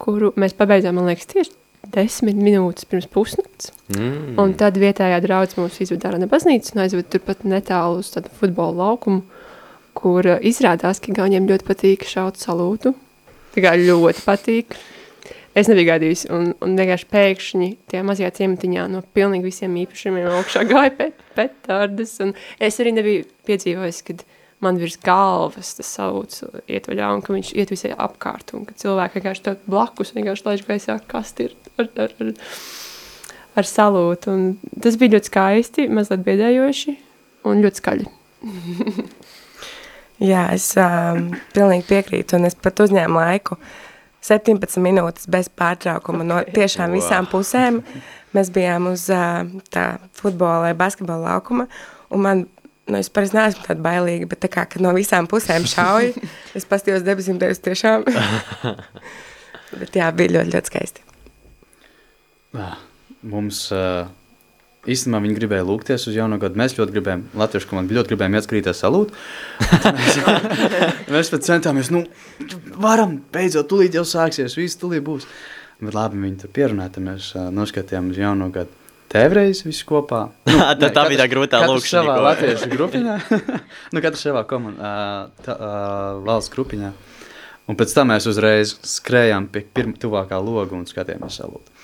kuru mēs pabeidzām, man liekas, tieši desmit minūtes pirms pusnakts. Mm. Un tad vietējā draudzene mums izveda ārā no baznīcas un aizveda turpat netālu uz tādu futbola laukumu, kur uh, izrādās, ka gauniem ļoti patīk šaut salūtu. Tā kā ļoti patīk. Es nebiju gaidījis, un, un vienkārši pēkšņi tie mazajā ciematiņā no pilnīgi visiem īpašumiem augšā gāja pet, petardas, un es arī nebiju piedzīvojis, kad man virs galvas tas sauc iet vaļā, un ka viņš iet visai apkārt, un ka cilvēki vienkārši tad blakus vienkārši laiž gaisā, kas ir ar, ar, ar, ar salūtu, un tas bija ļoti skaisti, mazliet biedējoši, un ļoti skaļi. [LAUGHS] Jā, es um, pilnīgi piekrītu, un es pat uzņēmu laiku, uh, 17 minūtes bez pārtraukuma no tiešām visām pusēm. Mēs bijām uz tā futbola vai basketbola laukuma, un man, nu, es parasti neesmu tāda bailīga, bet tā kā, kad no visām pusēm šauj, [LAUGHS] es pastījos debesīm, tevis tiešām. [LAUGHS] bet jā, bija ļoti, ļoti skaisti. Mums uh, Īstenībā viņi gribēja lūgties uz jauno gadu. Mēs ļoti gribējām, Latviešu komanda ļoti gribējām ieskrīties salūt. mēs, [LAUGHS] mēs pat centāmies, nu, varam, beidzot, tūlīt jau sāksies, viss tūlīt būs. Bet labi, viņi tur pierunāja, tad mēs uh, noskatījām uz jauno gadu. Tevreiz visi kopā. [LAUGHS] Nu, tā, tā bija tā grūtā lūkšana. Savā latviešu grupiņā. [LAUGHS] nu, katrs savā komand, uh, tā, uh, valsts grupiņā. Un pēc tam mēs uzreiz skrējām pie pirmā tuvākā loga un skatījāmies salūtu.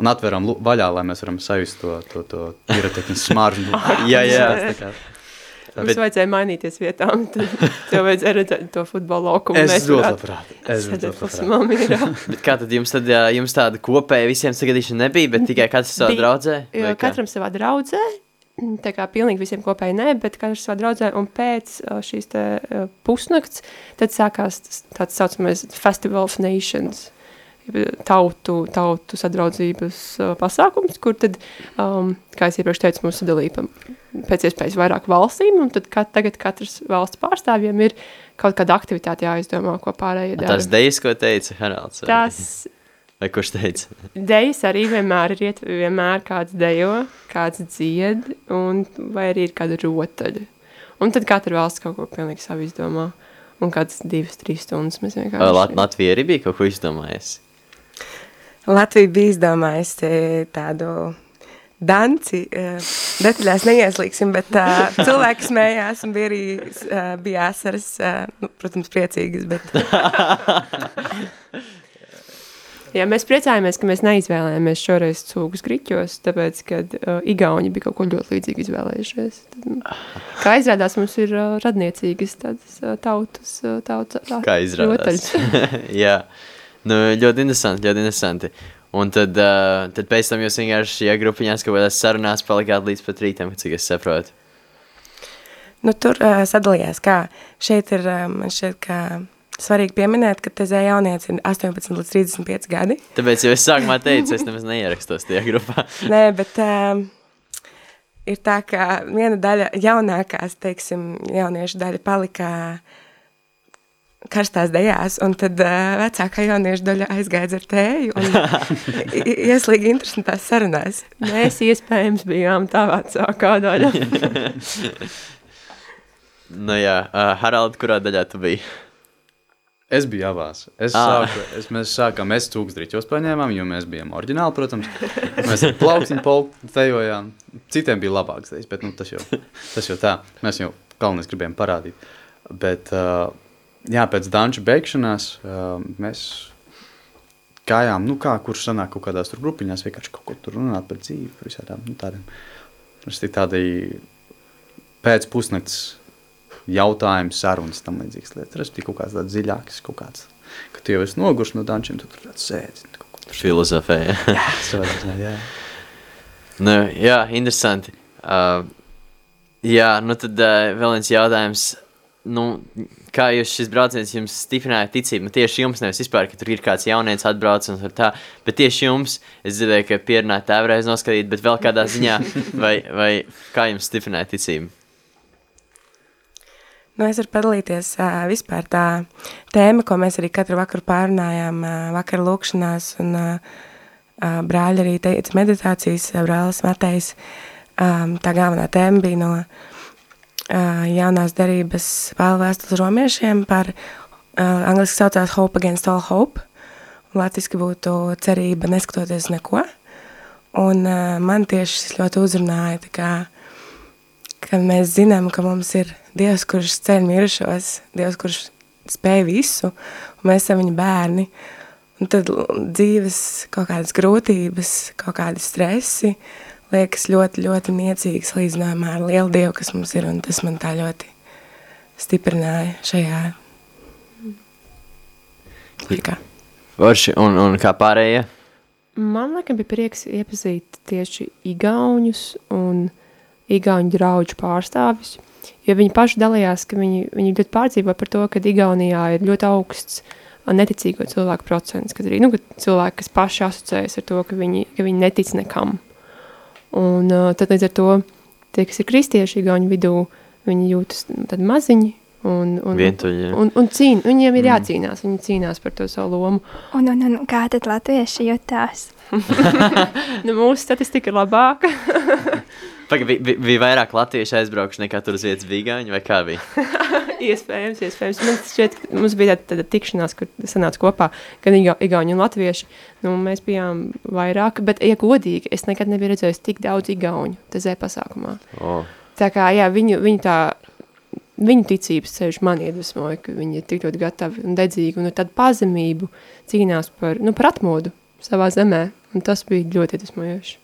Un atveram vaļā, lai mēs varam sajust to, to, to pirotehnikas smaržu. [LAUGHS] Jā, jā. Tā kā- Mums Bet- vajadzēja mainīties vietām, tad tev vajadzēja redzēt to futbola laukumu. Es ļoti labprāt. Es ļoti labprāt. [LAUGHS] Bet kā tad jums, tad, jā, jums tāda kopēja visiem sagadīšana nebija, bet tikai katrs savā draudzē? Jo katram savā draudzē, tā kā pilnīgi visiem kopēji nē, bet katrs savā draudzē, un pēc uh, šīs te uh, pusnakts, tad sākās tāds saucamais Festival of Nations, tautu, tautu sadraudzības uh, pasākums, kur tad, um, kā es iepriekš teicu, mūs sadalīja pa pēc iespējas vairāk valstīm, un tad kat, tagad katrs valsts pārstāvjiem ir kaut kāda aktivitāte jāizdomā, ko pārējie dara. Tas dejas, ko teica Haralds. vai- Tas Vai kurš teica? Dejas arī vienmēr ir iet, vienmēr kāds dejo, kāds dzied, un vai arī ir kāda rotaļa. Un tad katra valsts kaut ko pilnīgi savu izdomā. Un kādas divas, trīs stundas mēs vienkārši... Lat Latvija arī bija kaut ko izdomājusi? Latvija bija izdomājusi tādu danci, eh, detaļās neieslīgsim, bet uh, cilvēki smējās un bija arī uh, bija asaras, uh, nu, protams, priecīgas, bet [LAUGHS] Jā, mēs priecājamies, ka mēs neizvēlējāmies šoreiz cūgus griķos, tāpēc, ka uh, Igauni bija kaut ko ļoti līdzīgu izvēlējušies. Tad, nu, kā izrādās, mums ir uh, radniecīgas tādas uh, tautas, uh, tautas uh, Kā izrādās. [LAUGHS] Jā, nu, ļoti interesanti, ļoti interesanti. Un tad, uh, tad pēc tam jūs vienkārši šajā grupiņās kaut kādās sarunās palikāt līdz pat rītam, cik es saprotu. nu, tur uh, sadalījās, kā šeit ir, uh, man šķiet, ka svarīgi pieminēt, ka tezē jaunieci ir 18 līdz 35 gadi. Tāpēc jau es sākumā [LAUGHS] teicu, es nemaz neierakstos tajā grupā. Nē, bet um, ir tā, ka viena daļa jaunākās, teiksim, jauniešu daļa palika karstās dejās, un tad uh, vecākā jauniešu daļa aizgāja ar tēju un [LAUGHS] ieslīga interesantās sarunās. Mēs iespējams bijām tā vecākā daļa. [LAUGHS] Nu jā, uh, Harald, kurā daļā tu biji? Es biju abās. Es Ā. sāku, es, mēs sākām, mēs cūksdriķos paņēmām, jo mēs bijām oriģināli, protams. Mēs ar plauksni polku tejojām. Citiem bija labāks dejas, bet nu, tas, jau, tas jau tā. Mēs jau galvenais gribējām parādīt. Bet, uh, jā, pēc danču beigšanās uh, mēs gājām, nu kā, kurš sanāk kaut kādās tur grupiņās, vienkārši kaut ko tur runāt par dzīvi, par visādām, nu tādiem. Tas ir tādi pēc pusnakts jautājums, sarunas, tam līdzīgas lietas. Tas bija kaut kāds tāds dziļāks, kaut kāds, ka tu jau esi noguris no dančiem, tu tur tāds sēdi. kaut ko tur Filozofēja. savā [LAUGHS] ziņā, jā. nu, jā, interesanti. Uh, jā, nu tad uh, vēl viens jautājums. Nu, kā jūs šis brauciens jums stiprināja ticību? Nu, tieši jums nevis vispār, ka tur ir kāds jaunietis atbrauc un tā, bet tieši jums, es dzirdēju, ka pierunāt tēvreiz noskatīt, bet vēl kādā ziņā, [LAUGHS] vai, vai kā jums stiprināja ticību? Nu, es varu padalīties uh, vispār tā tēma, ko mēs arī katru vakaru pārunājām, uh, vakar lūkšanās, un uh, brāļi arī teica meditācijas, brālis Matejs. Um, tā galvenā tēma bija no uh, jaunās darības vēl vēstules romiešiem par, uh, angliski saucās Hope Against All Hope, latviski būtu cerība neskatoties neko. Un uh, man tieši šis ļoti uzrunāja, tā kā, ka mēs zinām, ka mums ir Dievs, kurš ceļ mirušos, Dievs, kurš spēj visu, un mēs esam viņa bērni. Un tad dzīves kaut kādas grūtības, kaut kādi stresi liekas ļoti, ļoti niecīgas līdzinājumā ar lielu Dievu, kas mums ir, un tas man tā ļoti stiprināja šajā laikā. Forši, un, un kā pārējie? Man liekas, bija prieks iepazīt tieši igauņus un igauņu draugu pārstāvis. Jo viņi paši dalījās, ka viņi, viņi ļoti pārdzīvoja par to, ka Igaunijā ir ļoti augsts neticīgo cilvēku procents. Kad arī nu, kad cilvēki, kas paši asociējas ar to, ka viņi, ka viņi netic nekam. Un uh, tad līdz ar to tie, kas ir kristieši Igauniju vidū, viņi jūtas nu, tad maziņi. Un, un, Vientuļi, un, un cīn, viņiem ir jācīnās, viņi cīnās par to savu lomu. Un, un, un kā tad latvieši jutās? [LAUGHS] [LAUGHS] Nu, mūsu statistika ir labāka. [LAUGHS] Paga, bija, bija, bija vairāk latviešu aizbraukšu nekā tur uz vietas vīgāņu, vai kā bija? [LAUGHS] iespējams, iespējams. Man šķiet, ka mums bija tāda, tāda tikšanās, kur sanāca kopā gan iga, igauņi un latvieši. Nu, mēs bijām vairāk, bet, ja godīgi, es nekad nebiju redzējis tik daudz igauņu tezē pasākumā. Oh. Tā kā, jā, viņu, viņu tā viņu ticības ceļš man iedvesmoja, ka viņi ir tik ļoti gatavi un dedzīgi un ar tādu pazemību cīnās par, nu, par atmodu savā zemē, un tas bija ļoti iedvesmojoši.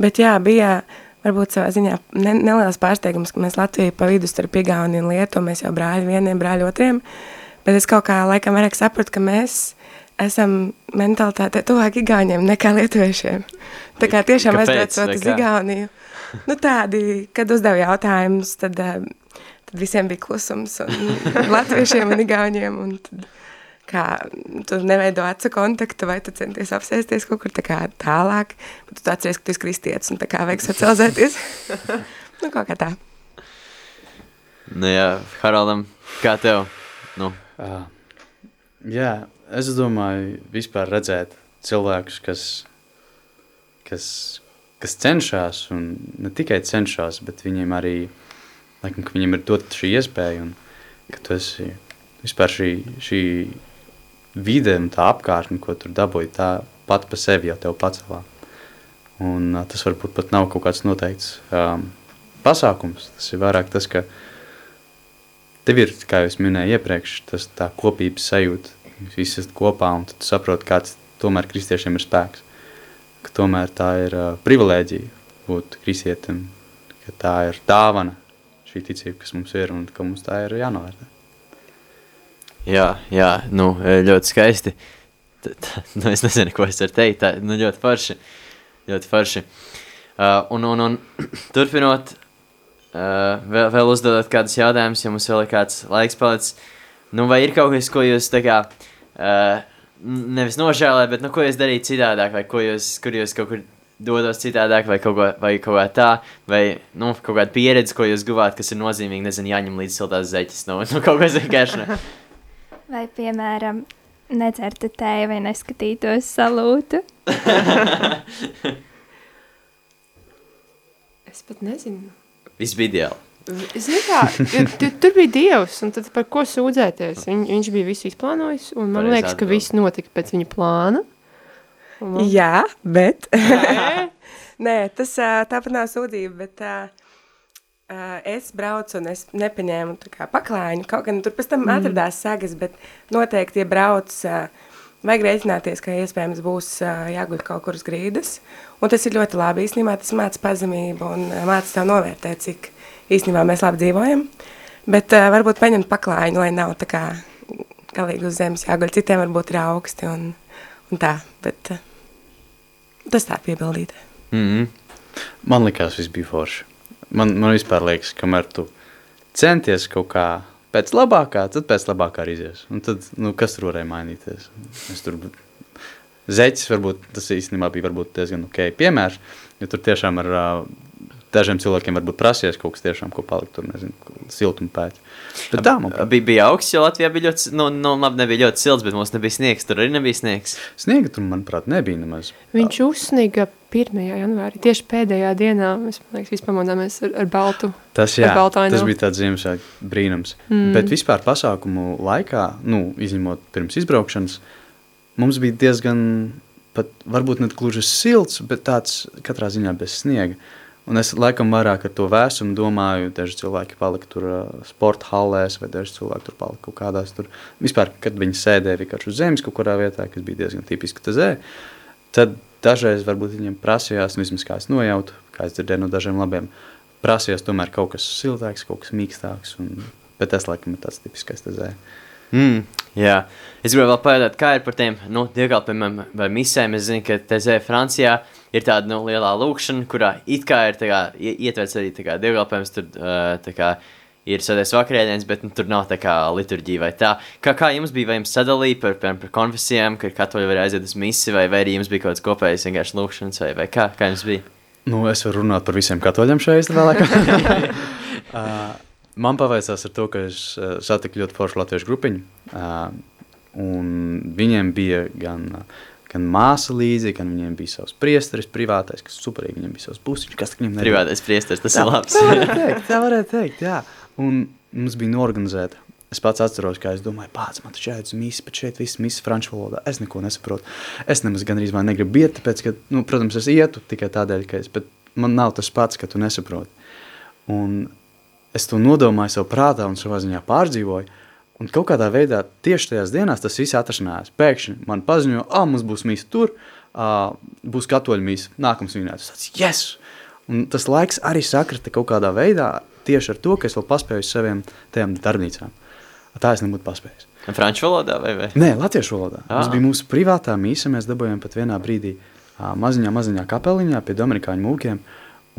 Bet jā, bija varbūt savā ziņā ne, neliels pārsteigums, ka mēs Latviju pa vidu starp Igauniju un Lietuvu, mēs jau brāļi vieniem, brāļi otriem, bet es kaut kā laikam vairāk sapratu, ka mēs esam mentalitāte tuvāk Igauņiem nekā lietuviešiem. Tā kā tiešām aizbraucot uz? Igauniju, nu tādi, kad uzdev jautājumus, tad, eh, tad visiem bija klusums un [LAUGHS] latviešiem un Igauniem, un tad, kā tu neveido acu kontaktu, vai tu centies apsēsties kaut kur tā kā tālāk, bet tu atceries, ka tu esi kristietis un tā kā vajag socializēties. [LAUGHS] nu, kaut kā tā. Nu, jā, Haraldam, kā tev? Nu, Uh, jā, es domāju, vispār redzēt cilvēkus, kas, kas, kas cenšas, un ne tikai cenšas, bet viņiem arī, laikam, ka viņiem ir dot šī iespēja, un ka tu esi vispār šī, šī vide un tā apkārtne, ko tur dabūji, tā pat pa sevi jau tev pacēlā. Un uh, tas varbūt pat nav kaut kāds noteikts um, pasākums, tas ir vairāk tas, ka tev ir, kā jau es minēju iepriekš, tas tā kopības sajūta, visi esat kopā, un tad saproti, kāds tomēr kristiešiem ir spēks, ka tomēr tā ir uh, privilēģija būt kristietim, ka tā ir dāvana, šī ticība, kas mums ir, un ka mums tā ir jānovērtē. Jā, jā, nu, ļoti skaisti. T- t- Nu, es nezinu, ko es varu teikt. Tā, nu, ļoti forši. Ļoti forši. Uh, un, un, un [CLEARS THROAT] turpinot, uh, vēl, vēl uzdodot kādus jautājumus, ja mums vēl ir kāds laiks palicis. Nu, vai ir kaut kas, ko jūs tā kā, uh, nevis nožēlēt, bet nu, ko jūs darīt citādāk, vai ko jūs, kur jūs kaut kur dodos citādāk, vai kaut, ko, vai kaut kā tā, vai nu, kaut kāda pieredze, ko jūs guvāt, kas ir nozīmīgi, nezinu, jāņem līdz siltās zeķes. Nu, [LAUGHS] nu, kaut kas vienkārši. Vai, piemēram, nedzertu tēju vai neskatītos salūtu. [LAUGHS] Es pat nezinu. Viss bija ideāli. Zini kā, jo tu- tur bija Dievs, un tad par ko sūdzēties? Viņ, viņš bija visu izplānojis, un man Pareizi liekas, ka viss notika pēc viņa plāna. Un man- Jā, bet [LAUGHS] Nē? Tas tāpat nav sūdzība, bet ā, es braucu un es nepaņēmu tā kā paklājiņu. Kaut gan tur pēc tam mm. atradās sagas, bet noteikti, ja brauc, vajag rēķināties, ka iespējams būs jāguļ kaut kur uz grīdas. Un tas ir ļoti labi. Īstenībā tas māca pazemību un māca tev novērtēt, cik īstenībā mēs labi dzīvojam. Bet varbūt paņemt paklājiņu, lai nav tā kā galīgi uz zemes jāguļ. Citiem varbūt ir augsti un, un tā, bet tas tā piebildīt. Mm -hmm. Man liekas, viss bija forši. Man, man vispār liekas, kamēr tu centies kaut kā pēc labākā, tad pēc labākā arī izies. Un tad, nu, kas tur varēja mainīties? Es tur zeķis, varbūt tas īstenībā bija varbūt diezgan ok piemērs, jo tur tiešām ar uh, dažiem cilvēkiem varbūt prasies kaut kas tiešām, ko palikt tur, nezinu, siltumu pēc. Bet tā, man bija, bija augsts, jo Latvijā bija ļoti, nu, nu labi, nebija ļoti silts, bet mums nebija sniegs. Tur arī nebija sniegs. sniega tur, manuprāt, nebija nemaz. Viņš uzsniga 1. janvārī, tieši pēdējā dienā. Mēs, man liekas, visi pamodāmies ar, ar baltu. Tas, jā, tas bija tāds Ziemassvētku brīnums. Mm. Bet vispār pasākumu laikā, nu, izņemot pirms izbraukšanas, mums bija diezgan, pat varbūt ne gluži silts, bet tāds katrā ziņā bez sniega. Un es laikam vairāk ar to vēsumu domāju, daži cilvēki palika tur uh, sporta hallēs, vai daži cilvēki tur palika kaut kādās tur. Vispār, kad viņi sēdēja vienkārši uz zemes kaut kurā vietā, kas bija diezgan tipiski tezē, tad dažreiz varbūt viņiem prasījās, nu, vismaz kā es nojautu, kā es dzirdēju no dažiem labiem, prasījās tomēr kaut kas siltāks, kaut kas mīkstāks, un, bet tas laikam ir tāds tipiskais tezē. Mm, jā, es gribēju vēl pajautāt, kā ir par tiem nu, dievkalpojumiem vai misēm. Es zinu, ka TZ Francijā ir tāda nu, lielā lūkšana, kurā it kā ir kā, ie- ietverts arī dievkalpojums. Tur kā ir sēdēs vakarēdienas, bet nu, tur nav tā kā liturģija vai tā. Kā, kā jums bija, vai jums sadalīja par, par, par konfesijām, ka katoļi var aiziet uz misi, vai, vai arī jums bija kaut kāds kopējs vienkārši lūkšanas, vai, vai kā, kā jums bija? Nu, es varu runāt par visiem katoļiem šeit vēlāk. uh, man pavaicās ar to, ka es uh, satiku ļoti foršu latviešu grupiņu, uh, un viņiem bija gan, gan māsa līdzi, gan viņiem bija savs priesteris privātais, kas superīgi, viņiem bija savs pusiņš, kas viņiem nebija. Privātais priesteris, tas Tā- ir labs. Tā varētu teikt, tā varētu teikt, jā. Un mums bija norganizēta. Es pats atceros, kā es domāju, pats man taču jāiet uz misi, bet šeit viss misi franču valodā. Es neko nesaprotu. Es nemaz gandrīz vai negribu iet, tāpēc, ka, nu, protams, es ietu tikai tādēļ, ka es, bet man nav tas pats, ka tu nesaproti. Un es to nodomāju sev prātā un savā ziņā pārdzīvoju. Un kaut kādā veidā tieši tajās dienās tas viss atrasinājās. Pēkšņi man paziņoja, ah, mums būs mīsa tur, uh, būs katoļu mīsa, nākams. Es tāds, yes! Un tas laiks arī sakrita kaut kādā veidā tieši ar to, ka es vēl paspēju uz saviem tajām darbnīcām. Tā es nebūtu paspējis. Franču valodā vai? vai? Nē, latviešu valodā. Ah. Tas bija mūsu privātā mīsa. Mēs dabūjām pat vienā brīdī maziņā, maziņā kapeliņā pie Dominikāņu mūkiem.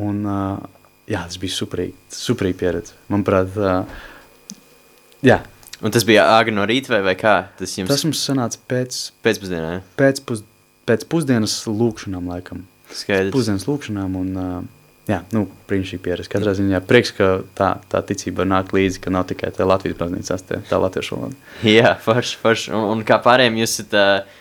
Un, uh, jā, tas bija superīgi, superīgi pieredze. Manuprāt, uh, jā. Un tas bija āgri no rīta vai, vai kā? Tas jums Tas mums sanāca pēc, pēcpusdienā. ja? pēc, pus, pēc pusdienas lūkšanām, laikam. Skaidrs. Pusdienas lūkšanām un, uh, jā, nu, brīnišķīgi pieredze. Katrā ziņā prieks, ka tā, tā ticība nāk līdzi, ka nav tikai tā Latvijas baznīcās, tā, tā latviešu valoda. Jā, forši, forši. Un, un kā pārējiem jūs esat uh,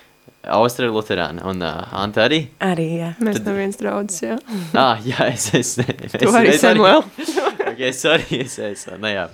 Austrija Luterāna un uh, Anta arī? Arī, jā. Mēs tam viens draudzes, jā. Ah, jā, es esmu. Es, Tu arī, es Samuel. [LAUGHS] ok, sorry, es esmu. Nu, jā.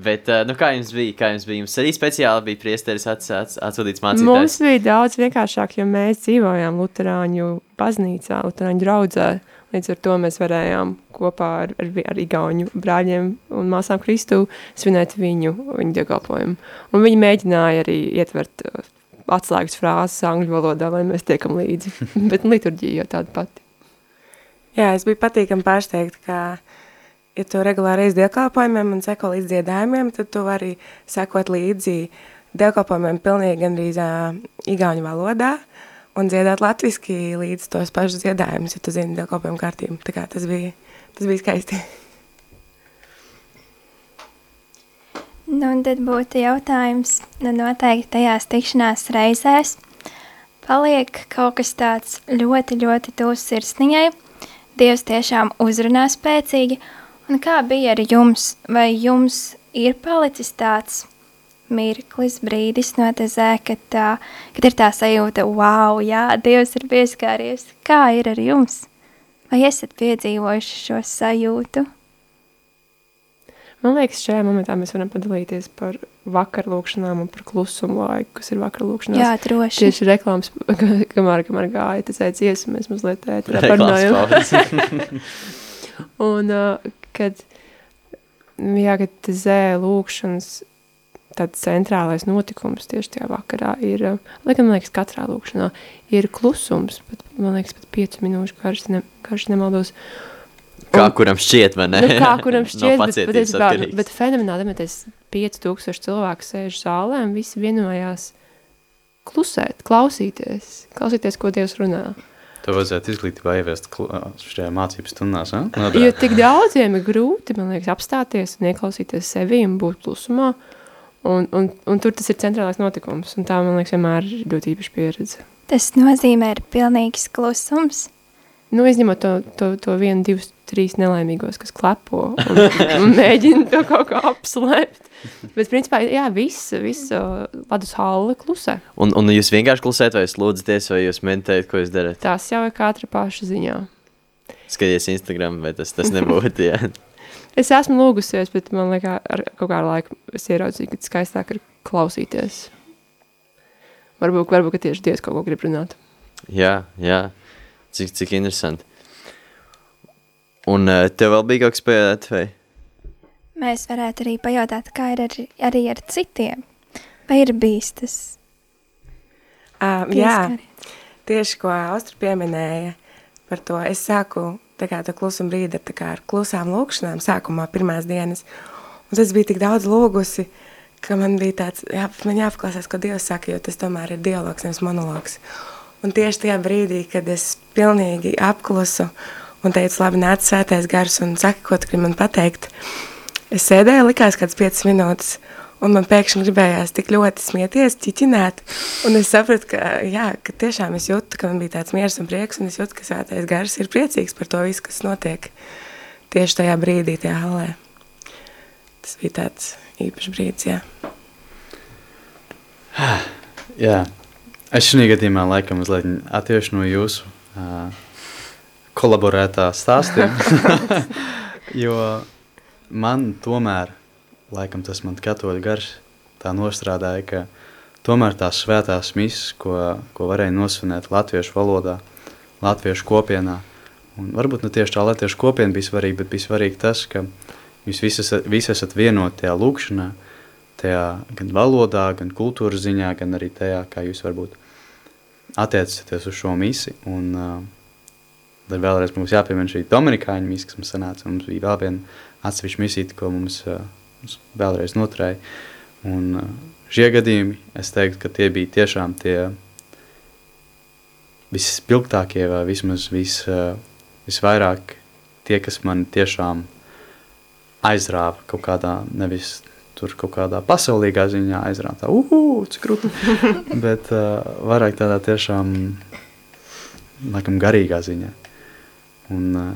Bet, uh, nu, kā jums bija? Kā jums bija? Jums arī speciāli bija priesteris ats, ats, atsūtīts Mums mācītājs? bija daudz vienkāršāk, jo mēs dzīvojām Lutāņu baznīcā, Lutāņu draudzē. Līdz ar to mēs varējām kopā ar, ar, ar Igaunu brāļiem un māsām Kristu svinēt viņu, viņu dievkalpojumu. Un viņi mēģināja arī ietvert uh, atslēgas frāzes angļu valodā, lai mēs tiekam līdzi. [LAUGHS] Bet liturģija jau tāda pati. Jā, es biju patīkami pārsteigta, ka, ja tu regulāri esi dievkalpojumiem un seko līdz dziedājumiem, tad tu vari sekot līdzi dievkalpojumiem pilnīgi gandrīz uh, igauņu valodā un dziedāt latviski līdz tos pašus dziedājumus, ja tu zini dievkalpojumu kārtību. Tā kā tas bija, tas bija skaisti. [LAUGHS] Nu, un tad būtu jautājums, nu, noteikti tajās tikšanās reizēs paliek kaut kas tāds ļoti, ļoti tūs sirsniņai. Dievs tiešām uzrunā spēcīgi. Un kā bija ar jums? Vai jums ir palicis tāds mirklis, brīdis no tezē, kad, tā, kad ir tā sajūta, wow, jā, Dievs ir pieskāries. Kā ir ar jums? Vai esat piedzīvojuši šo sajūtu? Man liekas, šajā momentā mēs varam padalīties par vakaru lūkšanām un par klusumu laiku, kas ir vakaru lūkšanās. Jā, droši. Tieši reklāmas, [LAUGHS] kamēr, kamēr gāja, tas aiz iesmu, mēs mazliet ētrā parunājam. [LAUGHS] Un, kad, jā, kad zē lūkšanas, tāds centrālais notikums tieši tajā vakarā ir, lai gan, man liekas, katrā lūkšanā ir klusums, pat, man liekas, pat piecu minūšu garš, ne, garš nemaldos. Kā kuram šķiet, vai ne? Nu, kā kuram [LAUGHS] šķiet, no bet, pacietības bet, bet, fenomenāli, mēs 5000 cilvēku sēž zālē un visi vienojās klusēt, klausīties, klausīties, ko Dievs runā. To vajadzētu izglītībā ieviest šajā mācības stundās. Ja? Jo tik daudziem ir grūti, man liekas, apstāties un ieklausīties sevi un būt klusumā. Un, un, un tur tas ir centrālais notikums. Un tā, man liekas, vienmēr ir ļoti īpaša pieredze. Tas nozīmē, ir pilnīgs klusums. Nu, izņemot to, to, to vienu, divus, trīs nelaimīgos, kas klepo un, [LAUGHS] un mēģina to kaut kā apslēpt. Bet, principā, jā, viss, viss ledus halla klusē. Un, un jūs vienkārši klusējat, vai jūs lūdzaties, vai jūs meditējat, ko jūs darat? Tas jau ir katra paša ziņā. Skaties Instagram, vai tas, tas nebūtu, jā. [LAUGHS] Es esmu lūgusies, bet man liekas, ar kaut kādu laiku es ieraudzīju, ka skaistāk ir klausīties. Varbūt, varbūt ka tieši Dievs kaut ko grib runāt. Jā, jā. Cik, cik interesanti. Un uh, tev vēl bija kaut kas pēdēt, vai? Mēs varētu arī pajautāt, kā ir ar, arī ar citiem. Vai ir bijis tas Uh, jā, tieši ko Austra pieminēja par to, es sāku tā kā to klusuma brīdi ar, tā kā ar klusām lūkšanām sākumā pirmās dienas. Un tas bija tik daudz lūgusi, ka man bija tāds, jā, man jāpaklausās, ko Dievs saka, jo tas tomēr ir dialogs, nevis monologs. Un tieši tajā brīdī, kad es pilnīgi apklusu un teicu, labi, nāc svētais gars un saka, ko tu gribi man pateikt, es sēdēju, likās kāds 5 minūtes, un man pēkšņi gribējās tik ļoti smieties, ķiķināt, un es sapratu, ka, jā, ka tiešām es jūtu, ka man bija tāds miers un prieks, un es jūtu, ka svētais gars ir priecīgs par to visu, kas notiek tieši tajā brīdī, tajā halē. Tas bija tāds īpašs brīdis, jā. [SIGHS] Jā, es šajā gadījumā laikam mazliet attiešu no jūsu uh, kolaborētā stāstiem. [LAUGHS] jo man tomēr, laikam tas man katoļu garš tā nostrādāja, ka tomēr tās svētās misas, ko, ko varēja nosvinēt latviešu valodā, latviešu kopienā, un varbūt ne tieši tā latviešu kopiena bija svarīga, bet bija svarīgi tas, ka jūs visi esat, visi esat vienoti tajā lūkšanā, tajā gan valodā, gan kultūras ziņā, gan arī tajā, kā jūs varbūt attiecaties uz šo misiju. Un, uh, tad vēlreiz mums jāpiemina šī Dominikāņu misija, kas mums sanāca. Mums bija vēl viena atsevišķa misija, ko mums, uh, mums vēlreiz noturēja. Un uh, šie gadījumi, es teiktu, ka tie bija tiešām tie vispilgtākie vai vismaz vis, uh, visvairāk tie, kas man tiešām aizrāva kaut kādā, nevis tur kaut kādā pasaulīgā ziņā aizrāva tā, uhu, cik krūti, [LAUGHS] bet uh, vairāk tādā tiešām, laikam, garīgā ziņā. Un, uh,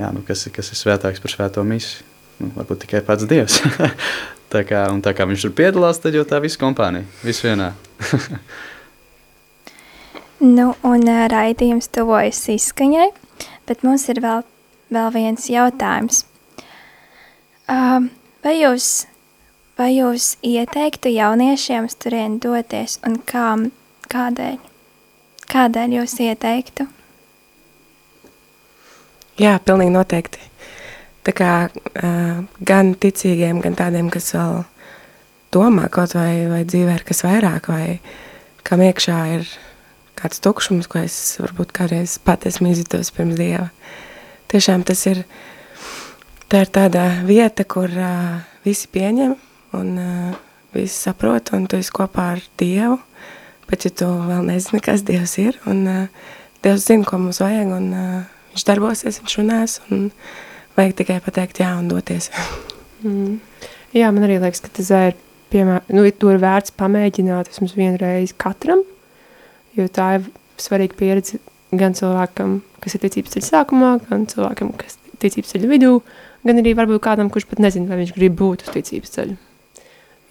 jā, nu, kas, kas ir svētāks par svēto misi? Nu, varbūt tikai pats Dievs. [LAUGHS] tā kā, un tā kā viņš tur piedalās, tad jau tā visa kompānija, viss vienā. [LAUGHS] nu, un uh, raidījums tuvojas izskaņai, bet mums ir vēl, vēl viens jautājums. Uh, vai jūs Vai jūs ieteiktu jauniešiem uz turieni doties un kā, kādēļ? Kādēļ jūs ieteiktu? Jā, pilnīgi noteikti. Tā kā uh, gan ticīgiem, gan tādiem, kas vēl domā kaut vai, vai dzīvē ir kas vairāk, vai kam iekšā ir kāds tukšums, ko es varbūt kādreiz pat esmu izjutos pirms Dieva. Tiešām tas ir, tā ir tāda vieta, kur uh, visi pieņem, un uh, visi saprot, un tu esi kopā ar Dievu, bet ja tu vēl nezini, kas Dievs ir, un uh, Dievs zina, ko mums vajag, un uh, viņš darbosies, viņš runās, un vajag tikai pateikt jā un doties. [LAUGHS] mm. Jā, man arī liekas, ka tas ir, piemēram, nu, to ir vērts pamēģināt vismaz vienreiz katram, jo tā ir svarīga pieredze gan cilvēkam, kas ir ticības ceļa sākumā, gan cilvēkam, kas ir ticības ceļa vidū, gan arī varbūt kādam, kurš pat nezina, vai viņš grib būt uz ticības ceļa.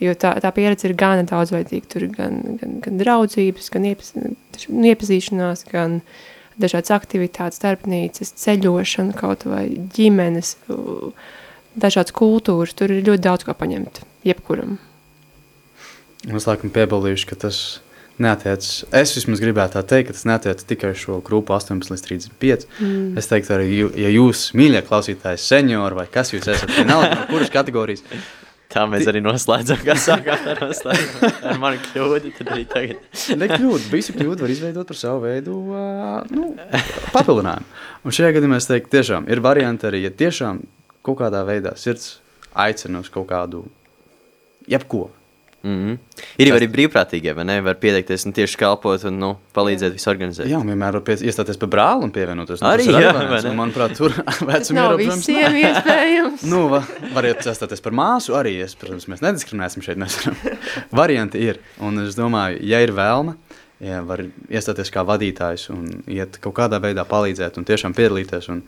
Jo tā, tā pieredze ir gan daudzveidīga. Tur ir gan, gan, gan draudzības, gan nu, iepazīšanās, gan dažādas aktivitātes, starpnīcas, ceļošana, kaut vai ģimenes, dažādas kultūras. Tur ir ļoti daudz ko paņemt, jebkuram. Es laikam piebildīšu, ka tas neatiecas. Es vismaz gribētu teikt, ka tas neatiecas tikai uz šo grupu 18 līdz 35. Mm. Es teiktu, arī, ja jūs, mīļie klausītāji, seniori vai kas jūs esat, vienalga no kuras kategorijas, Tā mēs arī noslēdzam, kā sākām ar, ar manu kļūdu. Tad arī tagad. Nekļūdu, visu kļūdu var izveidot par savu veidu nu, papildinājumu. Un šajā gadījumā es teiktu, tiešām ir varianti arī, ja tiešām kaut kādā veidā sirds aicina uz kaut kādu jebko, Mm -hmm. Ir jau arī brīvprātīgie, vai ne? Var pieteikties un tieši kalpot un nu, palīdzēt visu organizēt. Jā, vienmēr var iestāties par brāli un pievienoties. Nu, arī, jā, variants, un, manuprāt, tur [LAUGHS] [LAUGHS] vecuma ir visiem [LAUGHS] iespējams. nu, va, variet iestāties par māsu arī. Es, protams, mēs nediskriminēsim šeit. Varianti ir. Un es domāju, ja ir vēlme, ja var iestāties kā vadītājs un iet kaut kādā veidā palīdzēt un tiešām piedalīties. Un,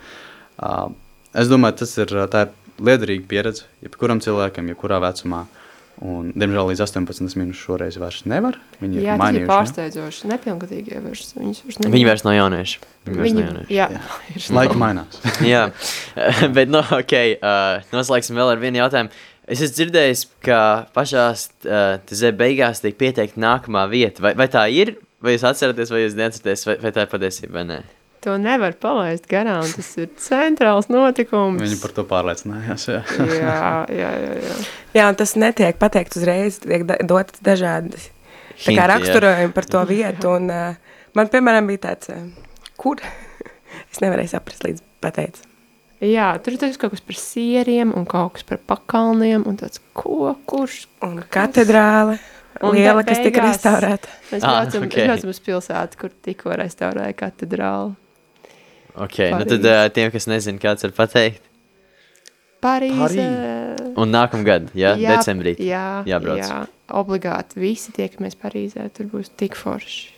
uh, es domāju, tas ir, tā ir liederīga pieredze jebkuram cilvēkam, jebkurā vecumā. Uh, Un, diemžēl līdz 18 minūtes šoreiz vairs nevar. Viņi jā, ir mainījuši. Jā, pārsteidzoši. Nepilngadīgie vairs. Viņus vairs nevar. Viņi vairs nav jaunieši. Viņi Viņi, nav jaunieši. Jā, jā. [LAUGHS] laika mainās. [LAUGHS] jā, [LAUGHS] bet no, nu, ok, uh, noslēgsim vēl ar vienu jautājumu. Es esmu dzirdējis, ka pašās uh, beigās tiek pieteikta nākamā vieta. Vai, vai tā ir? Vai jūs atceraties, vai jūs neatceraties, vai, vai tā ir patiesība vai nē? To nevar palaist garām. Tas ir centrāls notikums. Viņi par to pārliecinājās. Jā, jā, [LAUGHS] jā. jā, jā. jā un tas netiek pateikts uzreiz. Tiek dotas dažādi raksturojumi par to vietu. Un, uh, man, piemēram, bija tāds, uh, kur [LAUGHS] es nevarēju saprast līdz pateicu. Jā, tur ir kaut kas par sieriem un kaut kas par pakalniem un tāds, ko, kurš. Un katedrāle. Un liela, kas tika restaurēta. Mēs braucam, ah, okay. braucam uz pilsētu, kur tikko restaurēja katedrāli. Ok, Parīze. nu tad uh, tiem, kas nezina, kāds var pateikt. Parīze. Parīze. Un nākamgad, jā, jā decembrī. Jā, jābrauc. jā, obligāti. Visi tiekamies Parīzē, tur būs tik forši.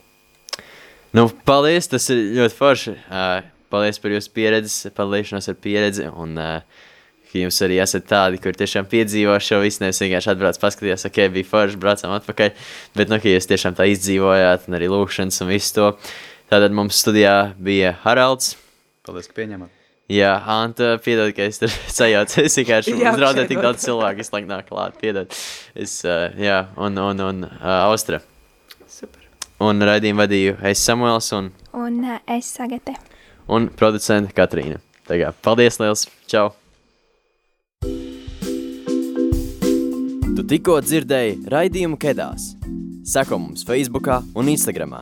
Nu, paldies, tas ir ļoti forši. Uh, paldies par jūsu pieredzi, padalīšanos ar pieredzi. Un, uh, ka jums arī esat tādi, kur tiešām piedzīvo šo visu. Nevis vienkārši atbrauc, paskatījās, ok, bija forši, braucam atpakaļ. Bet, nu, ka jūs tiešām tā izdzīvojāt, un arī lūkšanas un visu to. Tātad mums studijā bija Haralds. Paldies, ka pieņemat. Jā, Anta, piedod, ka es tur [LAUGHS] sajaucu. Es vienkārši uzraudēju tik daudz cilvēku, es laikam nāk klāt, piedod. Es, uh, jā, un, un, un uh, Austra. Super. Un raidījumu vadīju es Samuels un... Un uh, es Sagate. Un producenta Katrīna. Tagad, paldies liels, čau! Tu tikko dzirdēji raidījumu Kedās. Seko mums Facebook un Instagram.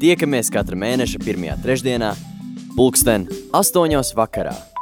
Tiekamies katra mēneša pirmajā trešdienā, pulksten astoņos vakarā.